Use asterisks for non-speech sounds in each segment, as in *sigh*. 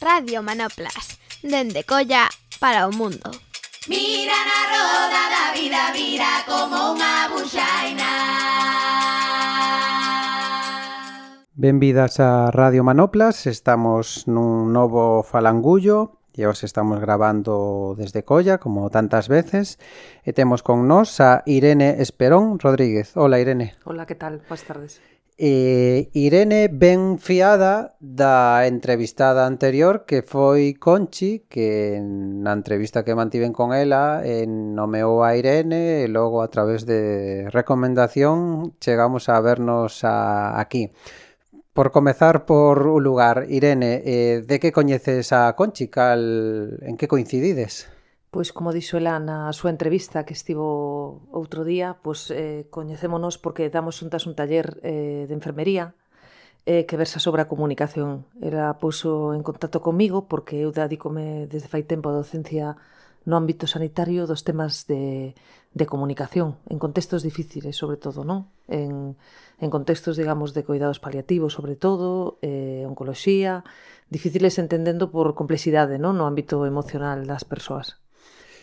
Radio Manoplas, dende Colla para o mundo. Mira na roda da vida, vira como unha buxaina. Benvidas a Radio Manoplas, estamos nun novo falangullo e os estamos grabando desde Colla, como tantas veces, e temos con nós a Irene Esperón Rodríguez. Hola, Irene. Hola, que tal? Boas tardes. E Irene ben fiada da entrevistada anterior que foi Conchi que na entrevista que mantiven con ela eh, nomeou a Irene e logo a través de recomendación chegamos a vernos a, aquí. Por comezar por un lugar, Irene, eh, de que coñeces a Conchi? Cal, en que coincidides? Pois como dixo ela na súa entrevista que estivo outro día, pois eh, coñecémonos porque damos xuntas un taller eh, de enfermería eh, que versa sobre a comunicación. Era puso en contacto comigo porque eu dedicome desde fai tempo a docencia no ámbito sanitario dos temas de, de comunicación en contextos difíciles, sobre todo, non? En, en contextos, digamos, de cuidados paliativos, sobre todo, eh, oncoloxía, difíciles entendendo por complexidade, non? No ámbito emocional das persoas.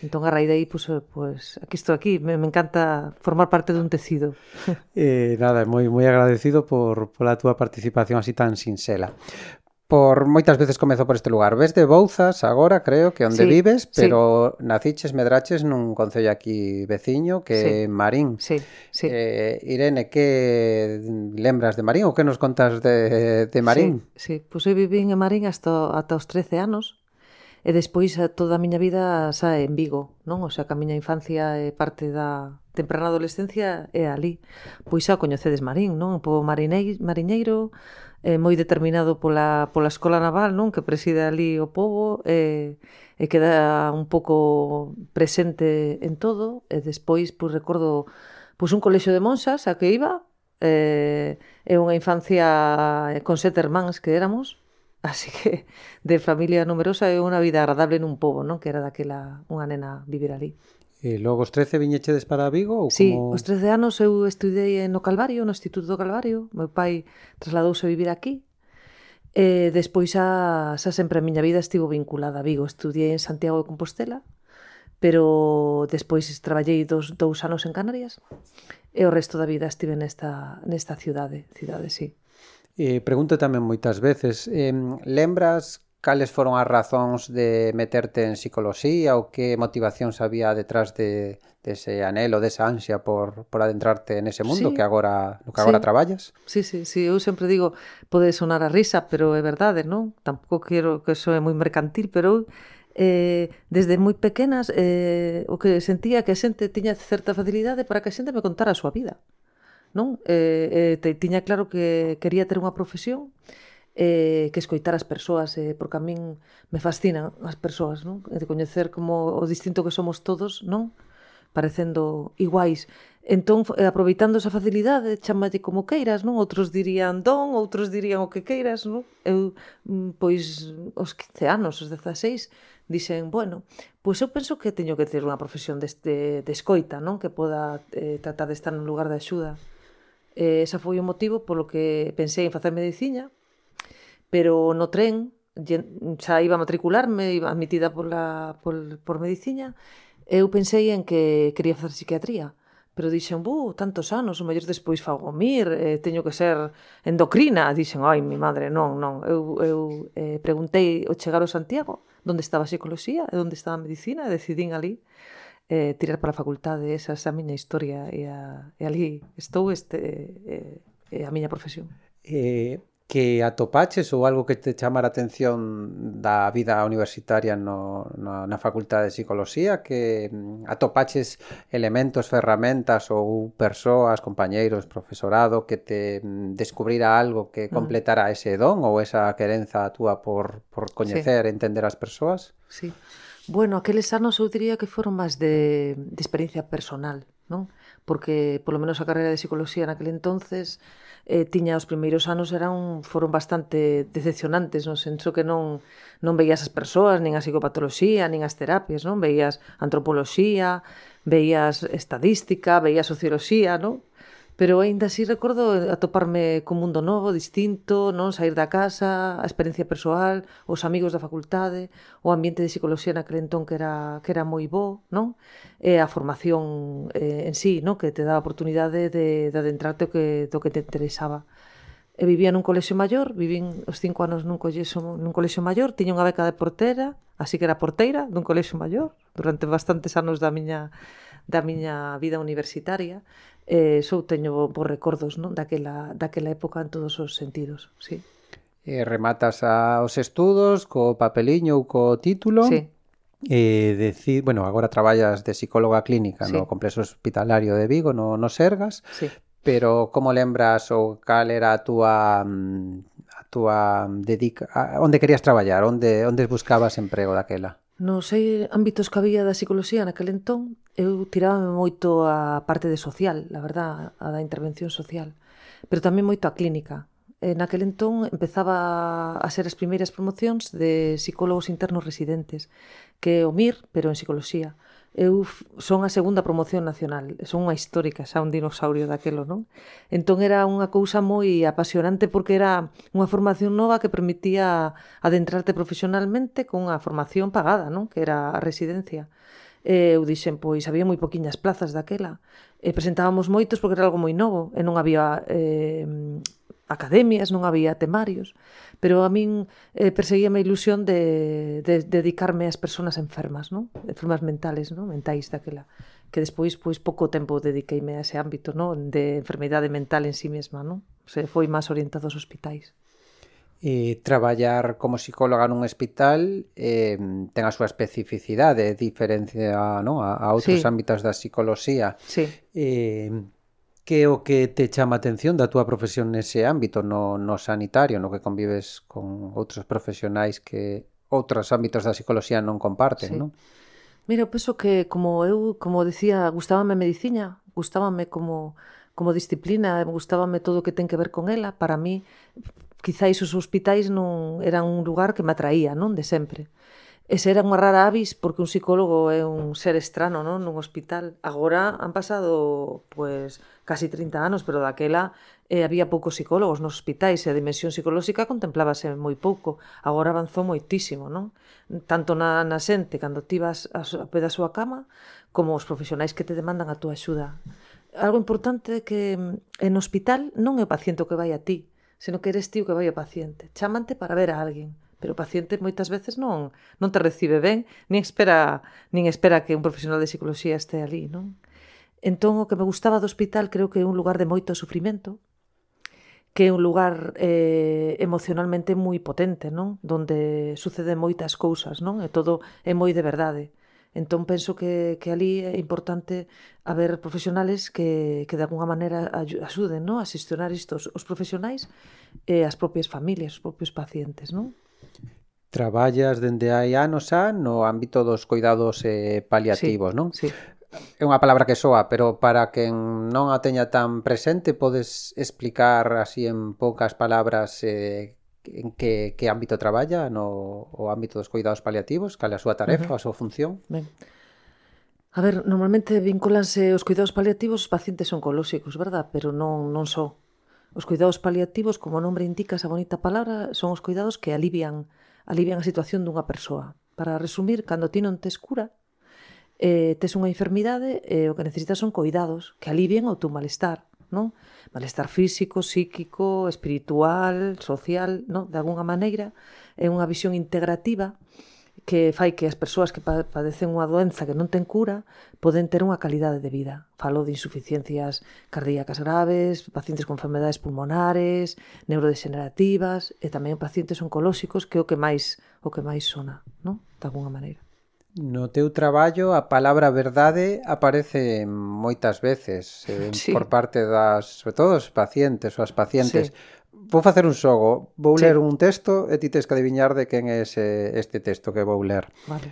Entón, a raíz de aí, pues, eh, pues, aquí estou aquí, me, me encanta formar parte dun tecido. *laughs* Eh, nada, moi moi agradecido por pola túa participación así tan sinxela por moitas veces comezo por este lugar. Ves de Bouzas agora, creo que onde sí, vives, pero sí. naciches Medraches nun concello aquí veciño que sí. é Marín. Sí, sí. Eh, Irene, que lembras de Marín ou que nos contas de, de Marín? Sí, sí. pois pues eu vivín en Marín hasta, hasta os 13 anos e despois a toda a miña vida xa en Vigo, non? O sea, que a miña infancia é parte da temprana adolescencia é ali. Pois xa coñecedes Marín, non? Un pobo marinei, mariñeiro, eh, moi determinado pola, pola Escola Naval, non? Que preside ali o pobo, e, e queda un pouco presente en todo, e despois, pois, recordo pois un colexo de monxas a que iba, eh, e unha infancia con sete irmáns que éramos, Así que de familia numerosa e unha vida agradable nun pobo, non? Que era daquela unha nena vivir ali. E logo os 13 viñechedes para Vigo? Ou sí, como... os 13 anos eu estudei no Calvario, no Instituto do Calvario. Meu pai trasladouse a vivir aquí. E despois xa, xa sempre a miña vida estivo vinculada a Vigo. Estudiei en Santiago de Compostela, pero despois traballei dos, dous anos en Canarias e o resto da vida estive nesta, nesta cidade, cidade, sí. Eh, pregunto tamén moitas veces, eh, lembras cales foron as razóns de meterte en psicoloxía ou que motivacións había detrás de, dese anelo, desa ansia por, por adentrarte en ese mundo sí. que agora no que agora sí. traballas? Sí, sí, sí, eu sempre digo, pode sonar a risa, pero é verdade, non? Tampouco quero que eso é moi mercantil, pero eu eh, desde moi pequenas eh, o que sentía que a xente tiña certa facilidade para que a xente me contara a súa vida non? Eh, eh, te, tiña claro que quería ter unha profesión eh, que escoitar as persoas, eh, porque a min me fascinan as persoas, non? E de coñecer como o distinto que somos todos, non? Parecendo iguais. Entón, eh, aproveitando esa facilidade, chamalle como queiras, non? Outros dirían don, outros dirían o que queiras, non? Eu, mm, pois, os 15 anos, os 16, dixen, bueno, pois eu penso que teño que ter unha profesión deste, de escoita, non? Que poda eh, tratar de estar nun lugar de axuda. Eh, esa foi o motivo polo que pensei en facer medicina, pero no tren xa iba a matricularme, iba admitida pola, por, por medicina, eu pensei en que quería facer psiquiatría pero dixen, bu, tantos anos, o mellor despois fago mir, eh, teño que ser endocrina, dixen, ai, mi madre, non, non. Eu, eu eh, preguntei ao chegar ao Santiago, onde estaba a psicología e onde estaba a medicina, e decidín ali eh, tirar para a facultade, esa é a miña historia e, a, e ali estou este eh, eh, a miña profesión. Eh, que atopaches ou algo que te chamara a atención da vida universitaria no, no, na Facultade de Psicología que mm, atopaches elementos, ferramentas ou persoas, compañeiros, profesorado que te mm, descubrira algo que completara ese don ou esa querenza túa por, por coñecer sí. e entender as persoas? Sí. Bueno, aqueles anos eu diría que foron máis de, de experiencia personal, non? Porque polo menos a carreira de psicología naquele entonces eh, tiña os primeiros anos eran foron bastante decepcionantes no senso que non non veías as persoas, nin a psicopatoloxía, nin as terapias, non? Veías antropoloxía, veías estadística, veías socioloxía, non? pero aínda así recordo eh, atoparme con mundo novo, distinto, non sair da casa, a experiencia persoal, os amigos da facultade, o ambiente de psicoloxía naquele entón que era que era moi bo, non? E a formación eh, en sí, non, que te dá a oportunidade de de adentrarte o que do que te interesaba. E vivía nun colexio maior, vivín os cinco anos nun colexio, nun colexio maior, tiña unha beca de portera, así que era porteira dun colexio maior durante bastantes anos da miña da miña vida universitaria eh, sou teño bons recordos non? Daquela, daquela época en todos os sentidos. Sí. E rematas a, os estudos co papeliño ou co título. Sí. Eh, decir, bueno, agora traballas de psicóloga clínica sí. no complexo hospitalario de Vigo, no, no Sergas, sí. pero como lembras ou cal era a túa a túa dedica, a, onde querías traballar, onde onde buscabas emprego daquela? Nos ámbitos que había da psicoloxía naquel entón, eu tirábame moito a parte de social, a verdad, a da intervención social, pero tamén moito a clínica. E naquel entón empezaba a ser as primeiras promocións de psicólogos internos residentes, que é o MIR, pero en psicoloxía eu son a segunda promoción nacional, son unha histórica, xa un dinosaurio daquelo, non? Entón era unha cousa moi apasionante porque era unha formación nova que permitía adentrarte profesionalmente con unha formación pagada, non? Que era a residencia. E eu dixen, pois había moi poquiñas plazas daquela. E presentábamos moitos porque era algo moi novo e non había eh, academias, non había temarios, pero a min eh, perseguía a ilusión de, de, de dedicarme ás persoas enfermas, non? Enfermas mentales, non? Mentais daquela que despois pois pouco tempo dediqueime a ese ámbito, non? De enfermidade mental en sí mesma, non? Se foi máis orientado aos hospitais. E traballar como psicóloga nun hospital eh, ten a súa especificidade, diferencia non? a, a outros sí. ámbitos da psicoloxía. Sí. Eh, que é o que te chama a atención da túa profesión nese ámbito, no, no sanitario, no que convives con outros profesionais que outros ámbitos da psicoloxía non comparten, sí. non? Mira, eu penso que como eu, como decía, gustábame a medicina, gustábame como como disciplina, gustábame todo o que ten que ver con ela, para mí quizáis os hospitais non eran un lugar que me atraía, non, de sempre. Ese era unha rara avis, porque un psicólogo é un ser estrano non? nun hospital. Agora han pasado pues, casi 30 anos, pero daquela eh, había poucos psicólogos nos hospitais e a dimensión psicolóxica contemplábase moi pouco. Agora avanzou moitísimo, non? Tanto na, na xente, cando ti vas a, a pé da súa cama, como os profesionais que te demandan a túa axuda. Algo importante é que en hospital non é o paciente o que vai a ti, senón que eres ti o que vai ao paciente. Chámante para ver a alguén pero o paciente moitas veces non non te recibe ben, nin espera nin espera que un profesional de psicología este ali, non? Entón o que me gustaba do hospital creo que é un lugar de moito sufrimento, que é un lugar eh, emocionalmente moi potente, non? Donde sucede moitas cousas, non? E todo é moi de verdade. Entón penso que, que ali é importante haber profesionales que, que de alguna maneira axuden, non? A xestionar isto os, os profesionais e as propias familias, os propios pacientes, non? Traballas dende hai anos xa no ámbito dos cuidados eh, paliativos, sí, non? Sí. É unha palabra que soa, pero para quen non a teña tan presente, podes explicar así en poucas palabras eh, en que, que ámbito traballa no o ámbito dos cuidados paliativos, cal é a súa tarefa, uh -huh. a súa función? Ben. A ver, normalmente vincúlanse os cuidados paliativos os pacientes oncolóxicos, verdad? Pero non, non só. So. Os cuidados paliativos, como o nombre indica esa bonita palabra, son os cuidados que alivian alivian a situación dunha persoa. Para resumir, cando ti non tes cura, eh, tes unha enfermidade, eh, o que necesitas son cuidados que alivien o teu malestar, non? Malestar físico, psíquico, espiritual, social, non? De alguna maneira, é unha visión integrativa que fai que as persoas que padecen unha doenza que non ten cura poden ter unha calidade de vida. Falo de insuficiencias cardíacas graves, pacientes con enfermedades pulmonares, neurodegenerativas e tamén pacientes oncolóxicos que é o que máis o que máis sona, non? De alguna maneira. No teu traballo a palabra verdade aparece moitas veces eh, *laughs* sí. por parte das, sobre todo os pacientes ou as pacientes, sí vou facer un xogo, vou sí. ler un texto e ti tes que adiviñar de quen é ese, este texto que vou ler. Vale.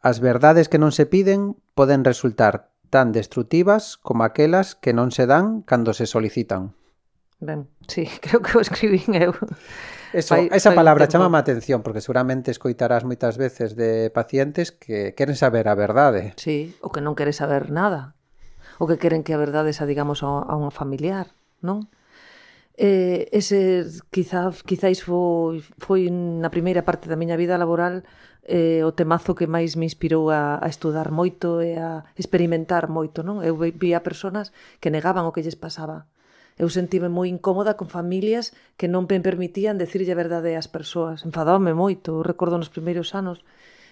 As verdades que non se piden poden resultar tan destrutivas como aquelas que non se dan cando se solicitan. Ben, sí, *laughs* creo que o escribín eu. Eso, fai, esa fai palabra chama a atención porque seguramente escoitarás moitas veces de pacientes que queren saber a verdade. Sí, o que non queren saber nada. O que queren que a verdade xa digamos a unha familiar, non? Eh, ese quizá, quizáis foi, foi na primeira parte da miña vida laboral eh, o temazo que máis me inspirou a, a estudar moito e a experimentar moito. Non? Eu vía personas que negaban o que lles pasaba. Eu sentíme moi incómoda con familias que non me permitían decirlle a verdade ás persoas. Enfadábame moito, eu recordo nos primeiros anos.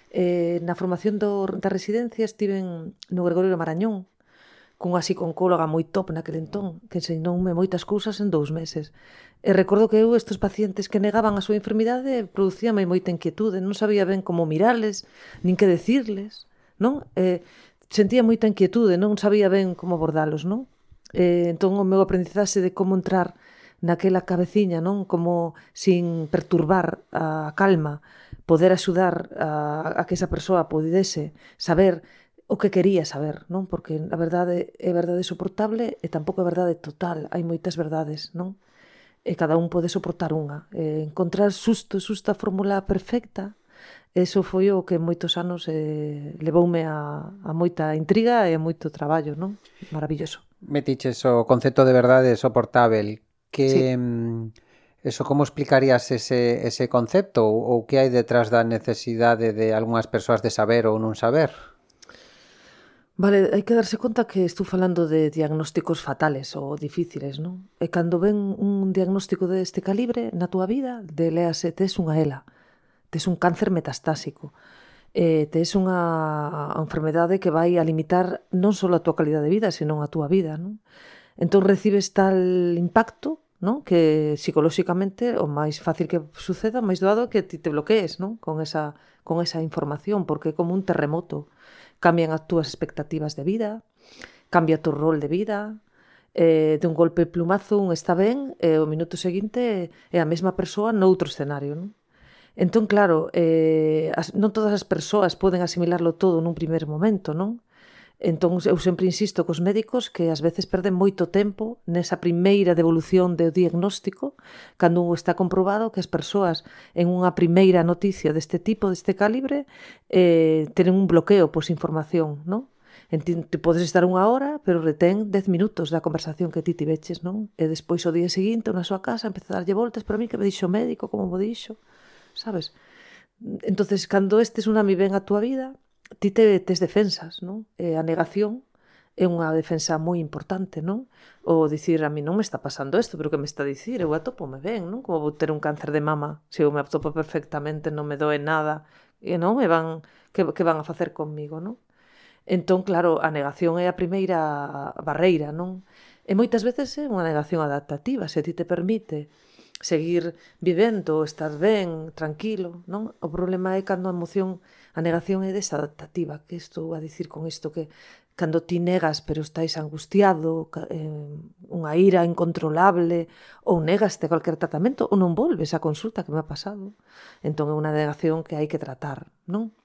Eh, na formación do, da residencia estiven no Gregorio Marañón, cunha psicóloga moi top naquele entón, que enseñoume moitas cousas en dous meses. E recordo que eu estes pacientes que negaban a súa enfermidade producíame moita inquietude, non sabía ben como mirarles, nin que decirles, non? E, sentía moita inquietude, non sabía ben como abordalos, non? E, entón o meu aprendizaxe de como entrar naquela cabeciña, non? Como sin perturbar a calma, poder axudar a, a que esa persoa pudese saber o que quería saber, non? Porque a verdade é verdade soportable e tampouco é verdade total, hai moitas verdades, non? E cada un pode soportar unha. E encontrar susto, susta fórmula perfecta, eso foi o que moitos anos eh, levoume a, a moita intriga e a moito traballo, non? Maravilloso. Metiches o concepto de verdade soportável que sí. Mm, eso como explicarías ese, ese concepto ou, ou que hai detrás da necesidade de algunhas persoas de saber ou non saber? Vale, hai que darse conta que estou falando de diagnósticos fatales ou difíciles, non? E cando ven un diagnóstico deste calibre na túa vida, de léase, tes unha ELA, tes un cáncer metastásico, eh, tes unha enfermedade que vai a limitar non só a túa calidad de vida, senón a túa vida, non? Entón recibes tal impacto non? que psicolóxicamente o máis fácil que suceda, o máis doado que ti te bloquees non? con, esa, con esa información, porque é como un terremoto cambian as túas expectativas de vida, cambia o teu rol de vida, eh, de un golpe plumazo un está ben e eh, o minuto seguinte é a mesma persoa noutro escenario. Non? Entón, claro, eh, as, non todas as persoas poden asimilarlo todo nun primer momento, non? Entón, eu sempre insisto cos médicos que ás veces perden moito tempo nesa primeira devolución do diagnóstico, cando está comprobado que as persoas en unha primeira noticia deste tipo, deste calibre, eh, tenen un bloqueo pois información, non? Entí, te podes estar unha hora, pero retén 10 minutos da conversación que ti tiveches, non? E despois o día seguinte na súa casa empeza a darlle voltas, para mí que me dixo o médico, como me dixo, sabes? Entonces, cando estes mi ven a túa vida, ti te, tes defensas, non? E a negación é unha defensa moi importante, non? O dicir, a mí non me está pasando isto, pero que me está a dicir? Eu atopome ben, non? Como vou ter un cáncer de mama, se eu me atopo perfectamente, non me doe nada, e non me van que, que van a facer conmigo, non? Entón, claro, a negación é a primeira barreira, non? E moitas veces é unha negación adaptativa, se ti te permite seguir vivendo, estar ben, tranquilo, non? O problema é cando a emoción A negación é desadaptativa. Que estou a dicir con isto? Que cando ti negas pero estáis angustiado, eh, unha ira incontrolable, ou negaste calquer tratamento, ou non volves á consulta que me ha pasado. Entón é unha negación que hai que tratar, non?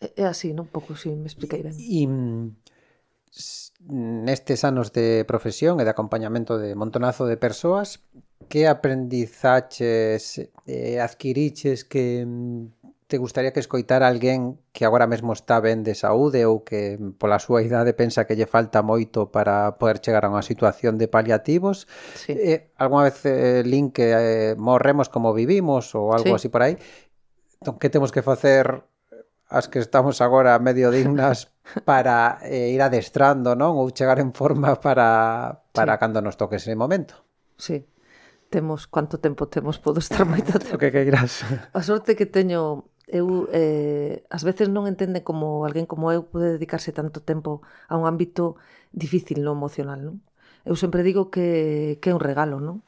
É así, non? Pouco, si me expliquei ben. E mm, nestes anos de profesión e de acompañamento de montonazo de persoas, que aprendizaches eh, adquiriches que mm, te gustaría que escoitara alguén que agora mesmo está ben de saúde ou que pola súa idade pensa que lle falta moito para poder chegar a unha situación de paliativos? Sí. Eh, alguna vez eh, Link, que eh, morremos como vivimos ou algo sí. así por aí. Entón, que temos que facer eh, as que estamos agora medio dignas *laughs* para eh, ir adestrando, non? Ou chegar en forma para, para sí. cando nos toque ese momento. Sí, temos, quanto tempo temos, podo estar moito tempo. O que queiras. A sorte que teño eu eh, ás veces non entende como alguén como eu pode dedicarse tanto tempo a un ámbito difícil no emocional, non? Eu sempre digo que, que é un regalo, non?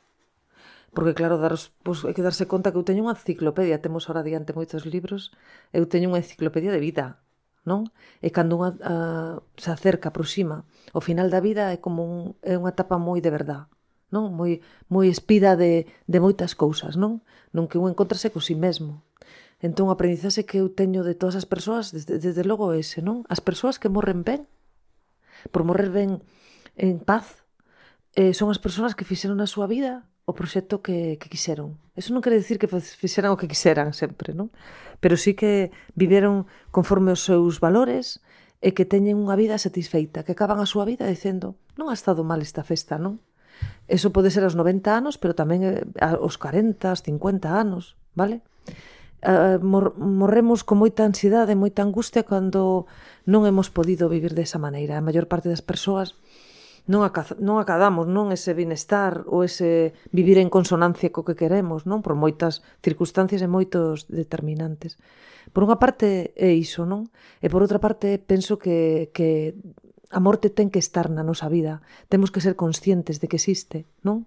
Porque claro, daros, pois, hai que darse conta que eu teño unha enciclopedia, temos ahora diante moitos libros, eu teño unha enciclopedia de vida, non? E cando unha a, se acerca, aproxima, o final da vida é como un, é unha etapa moi de verdad, non? Moi, moi espida de, de moitas cousas, non? Non que un encontrase co si mesmo Entón, o aprendizaxe que eu teño de todas as persoas, desde, desde logo ese, non? As persoas que morren ben, por morrer ben en paz, eh, son as persoas que fixeron na súa vida o proxecto que, que quixeron. Eso non quere dicir que fixeran o que quixeran sempre, non? Pero sí que viveron conforme os seus valores e que teñen unha vida satisfeita, que acaban a súa vida dicendo non ha estado mal esta festa, non? Eso pode ser aos 90 anos, pero tamén eh, aos 40, aos 50 anos, vale? Vale? uh, mor morremos con moita ansiedade, moita angustia cando non hemos podido vivir desa maneira. A maior parte das persoas non, aca non acadamos non ese benestar ou ese vivir en consonancia co que queremos, non por moitas circunstancias e moitos determinantes. Por unha parte é iso, non? E por outra parte penso que, que a morte ten que estar na nosa vida. Temos que ser conscientes de que existe, non?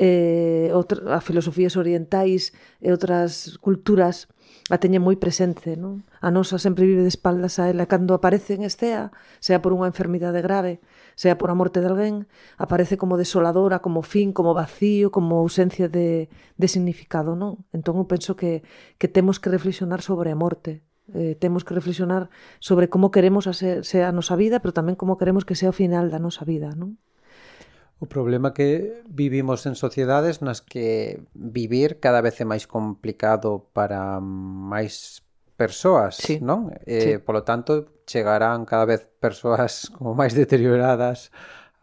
eh, outra, a filosofías orientais e outras culturas a teñen moi presente, non? A nosa sempre vive de espaldas a ela. Cando aparece en estea, sea por unha enfermidade grave, sea por a morte de alguén, aparece como desoladora, como fin, como vacío, como ausencia de, de significado, non? Entón, eu penso que, que temos que reflexionar sobre a morte, eh, temos que reflexionar sobre como queremos a ser, sea a nosa vida, pero tamén como queremos que sea o final da nosa vida, non? O problema que vivimos en sociedades nas que vivir cada vez é máis complicado para máis persoas, sí. non? Eh, sí. Polo tanto, chegarán cada vez persoas *laughs* como máis deterioradas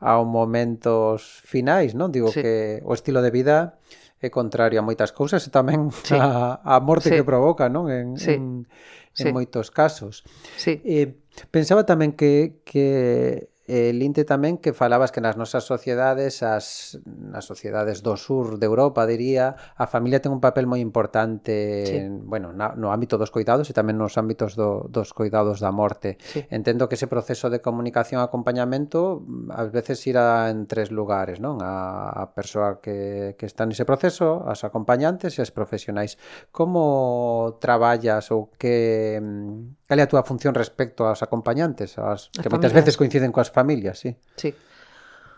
ao momentos finais, non? Digo sí. que o estilo de vida é contrario a moitas cousas e tamén sí. a, a morte sí. que provoca, non? En, sí. en, en sí. moitos casos. Sí. Eh, pensaba tamén que, que eh, linte tamén que falabas que nas nosas sociedades, as nas sociedades do sur de Europa, diría, a familia ten un papel moi importante sí. en, bueno, na, no ámbito dos coidados e tamén nos ámbitos do, dos coidados da morte. Sí. Entendo que ese proceso de comunicación e acompañamento ás veces irá en tres lugares, non? A, a persoa que, que está nese proceso, as acompañantes e as profesionais. Como traballas ou que mm, Cal é a túa función respecto aos acompañantes, as, as que moitas veces coinciden coas familias, sí? Sí.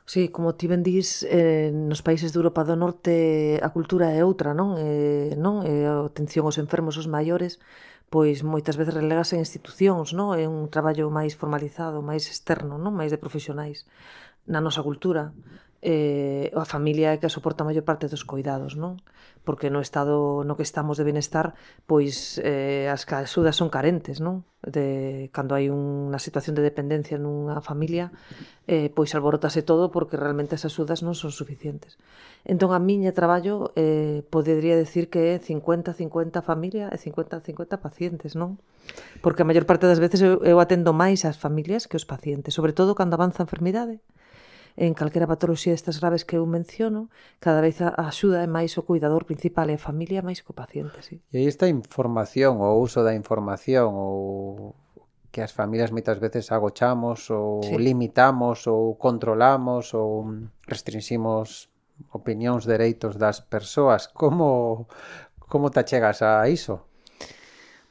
Sí, como ti ben dís, eh, nos países de Europa do Norte a cultura é outra, non? Eh, non? Eh, a atención aos enfermos, os maiores, pois moitas veces relegase en institucións, non? É un traballo máis formalizado, máis externo, non? Máis de profesionais na nosa cultura eh, a familia é que soporta a maior parte dos cuidados, non? Porque no estado no que estamos de benestar, pois eh, as axudas son carentes, non? De, cando hai unha situación de dependencia nunha familia, eh, pois alborotase todo porque realmente as axudas non son suficientes. Entón, a miña traballo eh, podería decir que é 50-50 familia e 50-50 pacientes, non? Porque a maior parte das veces eu, eu atendo máis as familias que os pacientes, sobre todo cando avanza a enfermidade en calquera patoloxía destas graves que eu menciono, cada vez a axuda é máis o cuidador principal e a familia máis co paciente, sí. E aí esta información, o uso da información, ou que as familias moitas veces agochamos ou sí. limitamos ou controlamos ou restringimos opinións, dereitos das persoas. Como como te chegas a iso?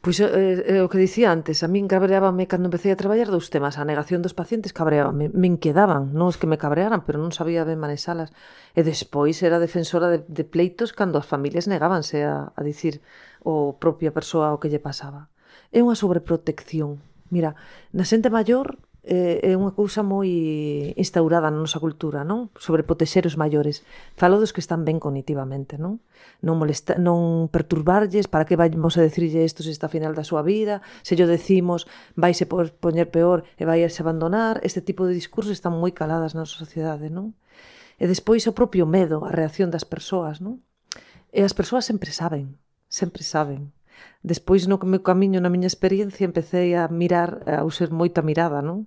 Pois eh, eh, eh, o que dicía antes, a min cabreábame cando empecé a traballar dous temas, a negación dos pacientes cabreábame, me quedaban, non os que me cabrearan, pero non sabía ben manexalas. E despois era defensora de, de pleitos cando as familias negábanse a, a dicir o propia persoa o que lle pasaba. É unha sobreprotección. Mira, na xente maior Eh, é unha cousa moi instaurada na nosa cultura, non? Sobre protexer os maiores. Falo dos que están ben cognitivamente, non? Non molesta, non perturbarlles, para que vamos a decirlle isto se está final da súa vida, se yo decimos vaise por poñer peor e vai se abandonar, este tipo de discursos están moi caladas na nosa sociedade, non? E despois o propio medo, a reacción das persoas, non? E as persoas sempre saben, sempre saben. Despois no meu camiño, na miña experiencia, empecé a mirar, a usar moita mirada, non?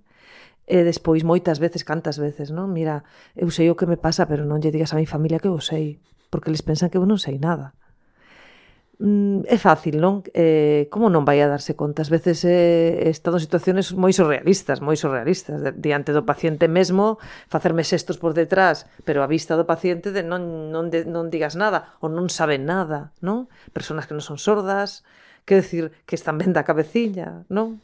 E despois moitas veces, cantas veces, non? Mira, eu sei o que me pasa, pero non lle digas a mi familia que eu sei, porque les pensan que eu non sei nada. Mm, é fácil, non? Eh, como non vai a darse conta? As veces eh, he estado en situaciones moi surrealistas, moi surrealistas, de, diante do paciente mesmo, facerme xestos por detrás, pero a vista do paciente de non, non, de, non digas nada, ou non saben nada, non? Personas que non son sordas, que decir que están ben da cabeciña, non?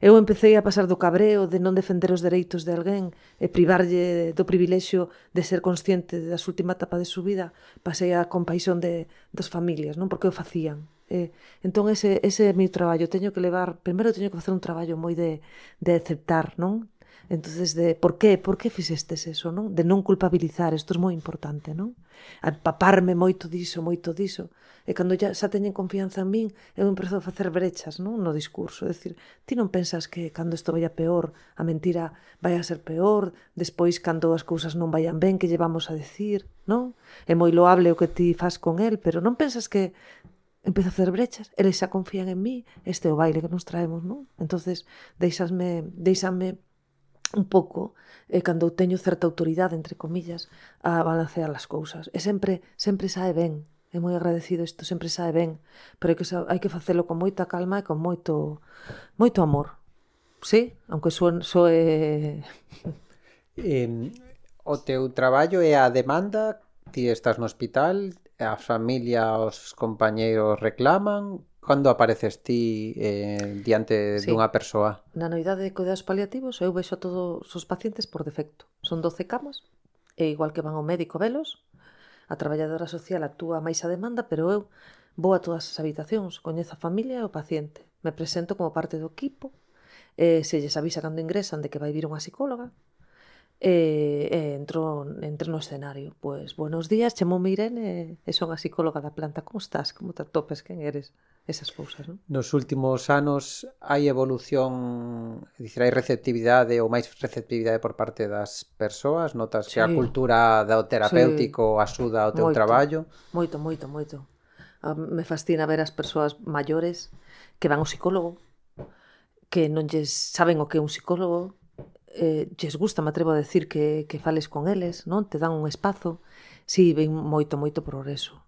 Eu empecé a pasar do cabreo de non defender os dereitos de alguén e privarlle do privilexio de ser consciente da súa última etapa de súa pasei a compaixón de, das familias, non porque o facían. Eh, entón ese, ese é o meu traballo, teño que levar, primeiro teño que facer un traballo moi de, de aceptar, non? entonces de por qué, por que fixestes eso, non? De non culpabilizar, isto é moi importante, non? A empaparme moito diso, moito diso. E cando ya, xa teñen confianza en min, eu empezo a facer brechas, non? No discurso, é dicir, ti non pensas que cando isto vaya peor, a mentira vai a ser peor, despois cando as cousas non vayan ben, que llevamos a decir, non? É moi loable o que ti fas con el, pero non pensas que empezo a hacer brechas, eles xa confían en mí, este é o baile que nos traemos, non? Entonces, deixasme, deixame un pouco eh, cando teño certa autoridade, entre comillas, a balancear as cousas. E sempre, sempre sae ben. É moi agradecido isto, sempre sae ben. Pero hai que, hai que facelo con moita calma e con moito, moito amor. Sí, aunque soe... *laughs* soe... eh, o teu traballo é a demanda, ti estás no hospital, a familia, os compañeiros reclaman, cando apareces ti eh, diante sí. dunha persoa? Na noidade de cuidados paliativos eu vexo a todos os pacientes por defecto. Son 12 camas, e igual que van ao médico velos, a traballadora social actúa máis a demanda, pero eu vou a todas as habitacións, coñezo a familia e o paciente. Me presento como parte do equipo, eh, se lles avisa cando ingresan de que vai vir unha psicóloga, e, e entro, entro no escenario. Pois, buenos días, chamo Irene e eh, son a psicóloga da planta. Como estás? Como te atopes? Quen eres? Esas cousas, non? Nos últimos anos hai evolución, dicir, hai receptividade ou máis receptividade por parte das persoas, notas sí. que a cultura do terapéutico sí. axuda ao teu moito, traballo? Moito, moito, moito. Ah, me fascina ver as persoas maiores que van ao psicólogo, que non lles saben o que é un psicólogo, eh, lles gusta, me atrevo a decir, que, que fales con eles, non? Te dan un espazo. Si, sí, ven moito, moito progreso.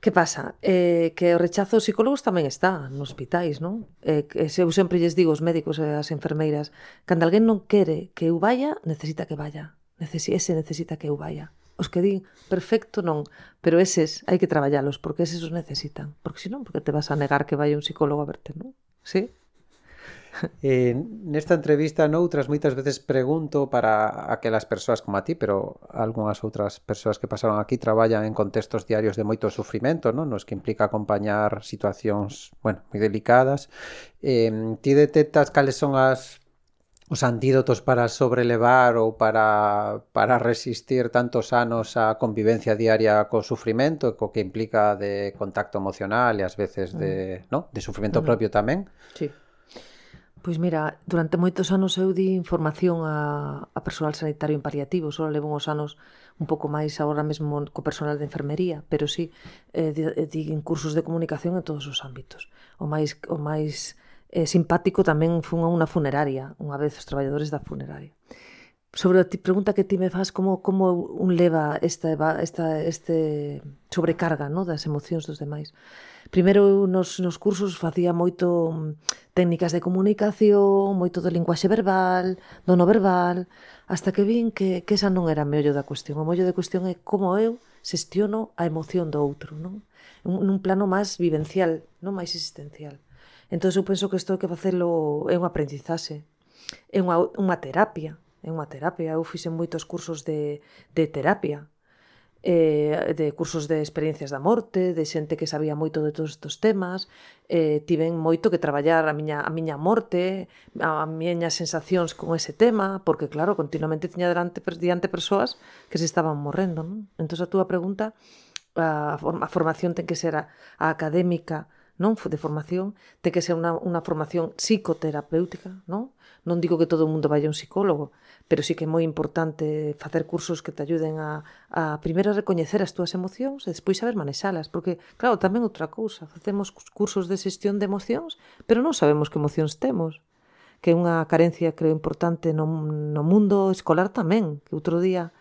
Que pasa? Eh, que o rechazo aos psicólogos tamén está nos hospitais, non? Eh, que eu sempre lles digo aos médicos e ás enfermeiras, cando alguén non quere que eu vaya, necesita que vaya. Necesi ese necesita que eu vaya. Os que din, perfecto, non, pero eses hai que traballalos, porque eses os necesitan. Porque senón, porque te vas a negar que vaya un psicólogo a verte, non? Sí? *laughs* Eh, nesta entrevista noutras moitas veces pregunto para aquelas persoas como a ti, pero algunhas outras persoas que pasaron aquí traballan en contextos diarios de moito sufrimento, non? nos que implica acompañar situacións, bueno, moi delicadas. Eh, ti detectas cales son as os antídotos para sobrelevar ou para, para resistir tantos anos a convivencia diaria co sufrimento, co que implica de contacto emocional e ás veces de, mm. no? de sufrimento mm. propio tamén. Sí. Pois mira, durante moitos anos eu di información a, a personal sanitario en paliativo, só levo uns anos un pouco máis agora mesmo co personal de enfermería, pero sí eh, di, eh, di en cursos de comunicación en todos os ámbitos. O máis o máis eh, simpático tamén fun a unha funeraria, unha vez os traballadores da funeraria sobre a ti pregunta que ti me faz como como un leva esta esta este sobrecarga, no, das emocións dos demais. Primeiro nos nos cursos facía moito mm, técnicas de comunicación, moito de linguaxe verbal, do no verbal, hasta que vin que que esa non era o meollo da cuestión. O meollo da cuestión é como eu xestiono a emoción do outro, non? Nun plano máis vivencial, non máis existencial. Entón eu penso que isto hai que facelo é unha aprendizaxe, é unha, unha terapia, É unha terapia. Eu fixen moitos cursos de, de terapia, eh, de cursos de experiencias da morte, de xente que sabía moito de todos estes temas, eh, tiven moito que traballar a miña, a miña morte, a, a miñas sensacións con ese tema, porque claro, continuamente tiña delante, diante persoas que se estaban morrendo. Non? Entón, a túa pregunta, a, a formación ten que ser a, a académica non de formación, ten que ser unha, unha formación psicoterapéutica, non? Non digo que todo o mundo vaya a un psicólogo, pero sí que é moi importante facer cursos que te ayuden a, a primeiro recoñecer as túas emocións e despois saber manexalas, porque, claro, tamén outra cousa, facemos cursos de xestión de emocións, pero non sabemos que emocións temos que é unha carencia creo importante no, no mundo escolar tamén, que outro día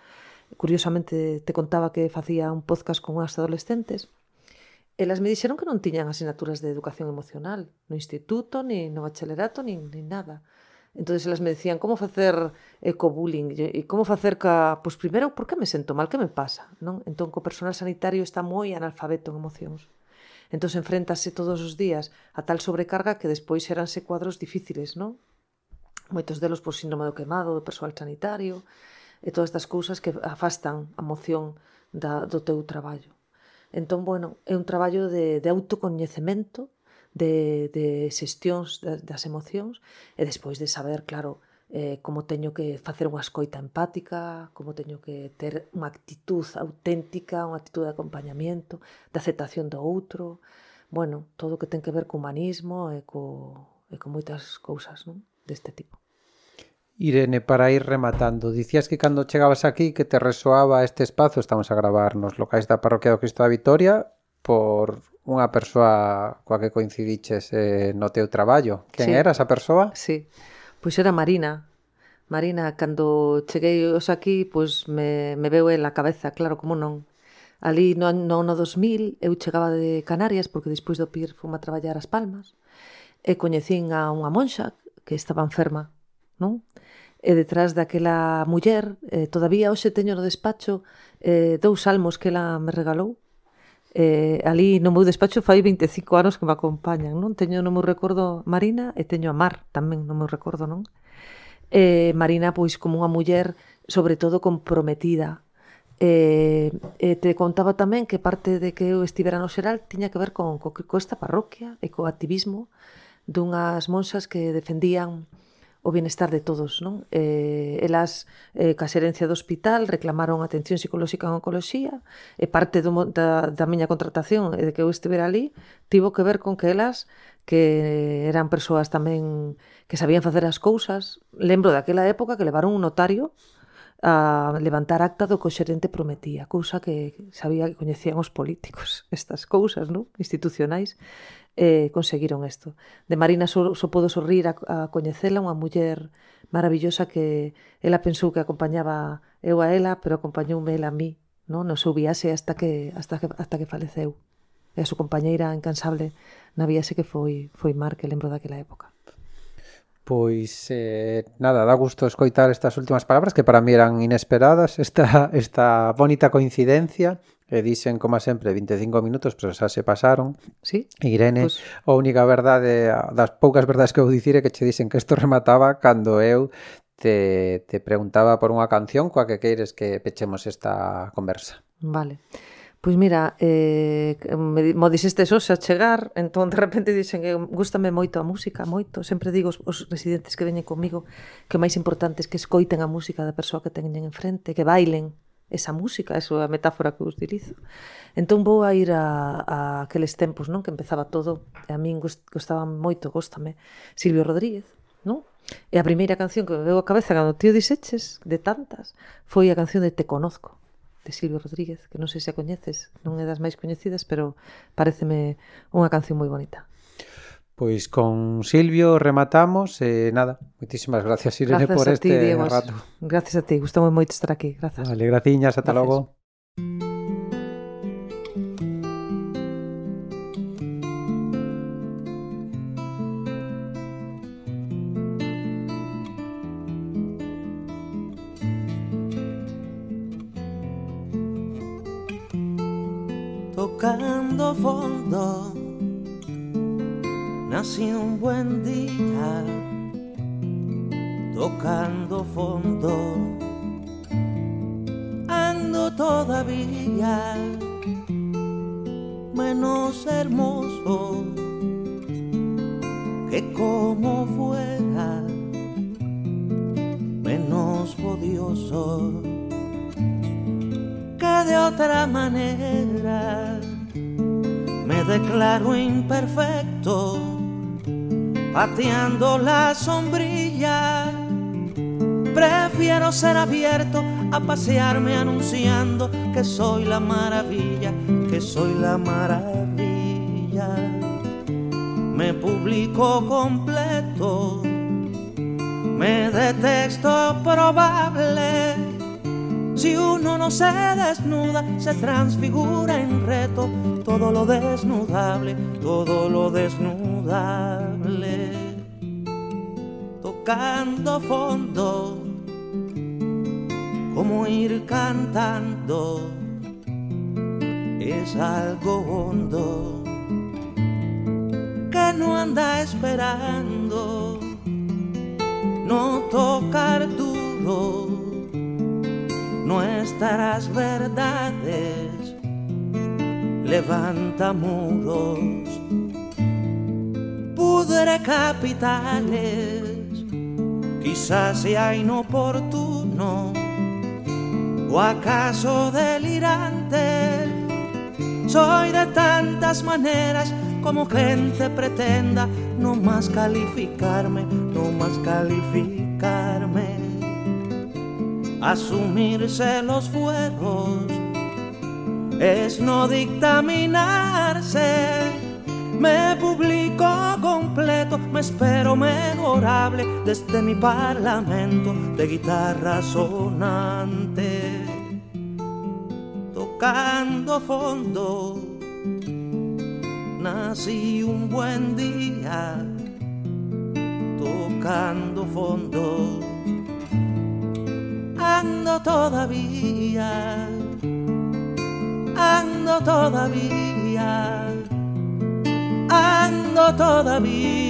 curiosamente te contaba que facía un podcast con unhas adolescentes elas me dixeron que non tiñan asignaturas de educación emocional, no instituto, ni no bacharelato, nin, ni nada. Entón, elas me decían como facer ecobullying e como facer ca... Pois primeiro, por que me sento mal? Que me pasa? Non? Entón, co personal sanitario está moi analfabeto en emocións. Entón, enfrentase todos os días a tal sobrecarga que despois eranse cuadros difíciles, non? Moitos delos por síndrome do quemado, do personal sanitario, e todas estas cousas que afastan a emoción da, do teu traballo. Entón, bueno, é un traballo de, de autocoñecemento, de, de xestións das emocións e despois de saber, claro, eh, como teño que facer unha escoita empática, como teño que ter unha actitud auténtica, unha actitud de acompañamiento, de aceptación do outro, bueno, todo o que ten que ver co humanismo e co, e con moitas cousas non? deste tipo. Irene, para ir rematando, dicías que cando chegabas aquí que te resoaba este espazo, estamos a gravar nos locais da parroquia do Cristo da Vitoria, por unha persoa coa que coincidiches eh, no teu traballo. Quen sí. era esa persoa? Sí, pois era Marina. Marina, cando cheguei os aquí, pois me, me veu en a cabeza, claro, como non. Ali no ano no 2000 eu chegaba de Canarias porque despois do PIR fuma a traballar as Palmas e coñecín a unha monxa que estaba enferma, non? e detrás daquela muller, eh, todavía hoxe teño no despacho eh, dous salmos que ela me regalou. Eh, ali no meu despacho fai 25 anos que me acompañan, non? Teño no meu recordo Marina e teño a Mar tamén no meu recordo, non? Eh, Marina, pois, como unha muller sobre todo comprometida. Eh, eh, te contaba tamén que parte de que eu estivera no xeral tiña que ver con, co, co esta parroquia e co activismo dunhas monsas que defendían o bienestar de todos. Non? Eh, elas, eh, ca xerencia do hospital, reclamaron atención psicolóxica en oncoloxía, e parte do, da, da miña contratación e de que eu estivera ali, tivo que ver con que elas que eran persoas tamén que sabían facer as cousas. Lembro daquela época que levaron un notario a levantar acta do que o xerente prometía, cousa que sabía que coñecían os políticos, *laughs* estas cousas, non? institucionais eh, conseguiron isto. De Marina só, só podo sorrir a, a coñecela, unha muller maravillosa que ela pensou que acompañaba eu a ela, pero acompañoume ela a mí, non? no seu viaxe hasta que, hasta que, hasta que faleceu. E a súa compañeira incansable na viaxe que foi, foi Mar, que lembro daquela época. Pois eh, nada, dá gusto escoitar estas últimas palabras que para mí eran inesperadas, esta, esta bonita coincidencia que dicen, como sempre, 25 minutos, pero xa se pasaron. Sí. Irene, pues... a única verdade, das poucas verdades que vou dicir é que che dicen que isto remataba cando eu te, te preguntaba por unha canción coa que queires que pechemos esta conversa. Vale. Pois mira, eh, me, mo dixeste xo xa chegar, entón de repente dixen que gustame moito a música, moito. Sempre digo os, os residentes que veñen comigo que o máis importante é que escoiten a música da persoa que teñen enfrente, que bailen, esa música, esa é a metáfora que utilizo. Entón vou a ir a, a aqueles tempos, non? Que empezaba todo, e a min gostaba moito, gostame, Silvio Rodríguez, non? E a primeira canción que me veu a cabeza cando tío diseches, de tantas, foi a canción de Te Conozco, de Silvio Rodríguez, que non sei se a coñeces, non é das máis coñecidas, pero pareceme unha canción moi bonita. Pois con Silvio rematamos e nada, moitísimas gracias Irene gracias por este ti, Diego. rato. Gracias a ti, gustou moito estar aquí. Grazas. Vale, graciñas, ata gracias. logo. Nací un buen día, tocando fondo. Ando todavía menos hermoso que como fuera, menos odioso que de otra manera me declaro imperfecto, pateando la sombrilla. Prefiero ser abierto a pasearme anunciando que soy la maravilla, que soy la maravilla. Me publico completo, me detexto probable. Si uno no se desnuda, se transfigura en reto todo lo desnudable, todo lo desnudable. Tocando fondo, como ir cantando, es algo hondo que no anda esperando, no tocar duro nuestras verdades levanta muros, pudre capitales quizás sea inoportuno o acaso delirante. Soy de tantas maneras como gente pretenda no más calificarme, no más calificarme. Asumirse los fuegos es no dictaminarse. Me publico completo, me espero mejorable desde mi parlamento de guitarra sonante, tocando fondo. Nací un buen día, tocando fondo ando todavía, ando todavía, ando todavía.